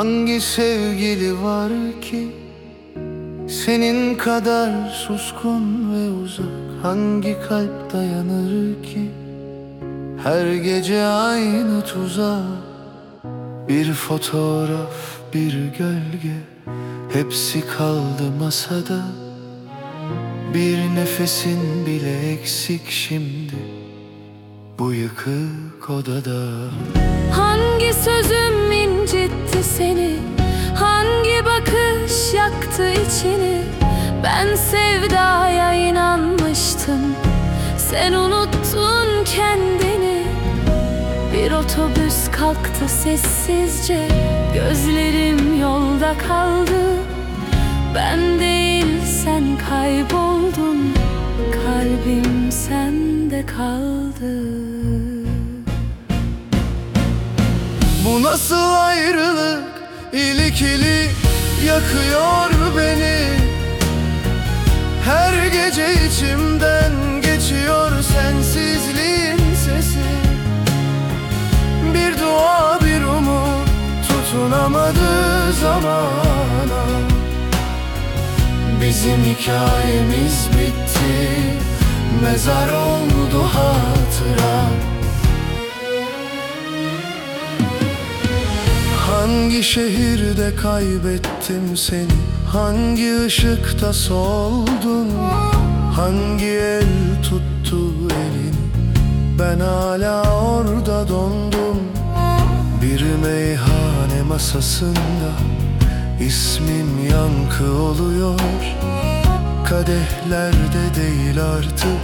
Hangi sevgili var ki Senin kadar suskun ve uzak? Hangi kalp dayanır ki Her gece aynı tuzak Bir fotoğraf, bir gölge Hepsi kaldı masada. Bir nefesin bile eksik şimdi Bu yıkık odada? Hangi sözüm incitti seni? Hangi bakış yaktı içini? Ben sevdaya inanmıştım. Sen unuttun kendini. Bir otobüs kalktı sessizce. Gözlerim yolda kaldı. Ben değil sen kayboldun Kalbim sende kaldı. Bu nasıl ayrılık? İlik ilik yakıyor beni. Her gece içimden geçiyor sensizliğin sesi. Bir dua bir umut tutunamadı zamana. Bizim hikayemiz bitti Mezar oldu hatıra. Hangi şehirde kaybettim seni? Hangi ışıkta soldun? Hangi el tuttu elin Ben hala orada dondum. Bir meyhane masasında ismim yankı oluyor Kadehlerde değil artık.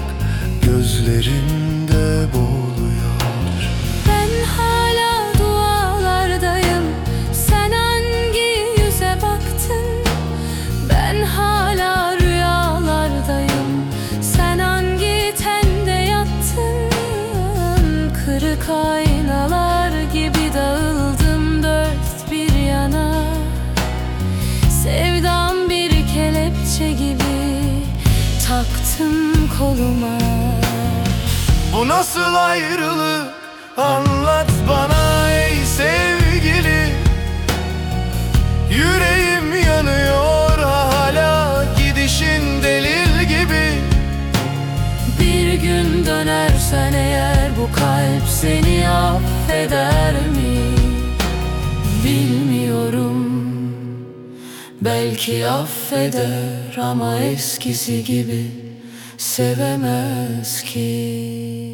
Gözlerinde boğuluyor Taktım koluma. Bu nasıl ayrılık? Anlat bana ey sevgili. Yüreğim yanıyor hala gidişin delil gibi. Bir gün dönersen eğer bu kalp seni affeder mi? Bilmiyorum Belki affeder ama eskisi gibi sevemez ki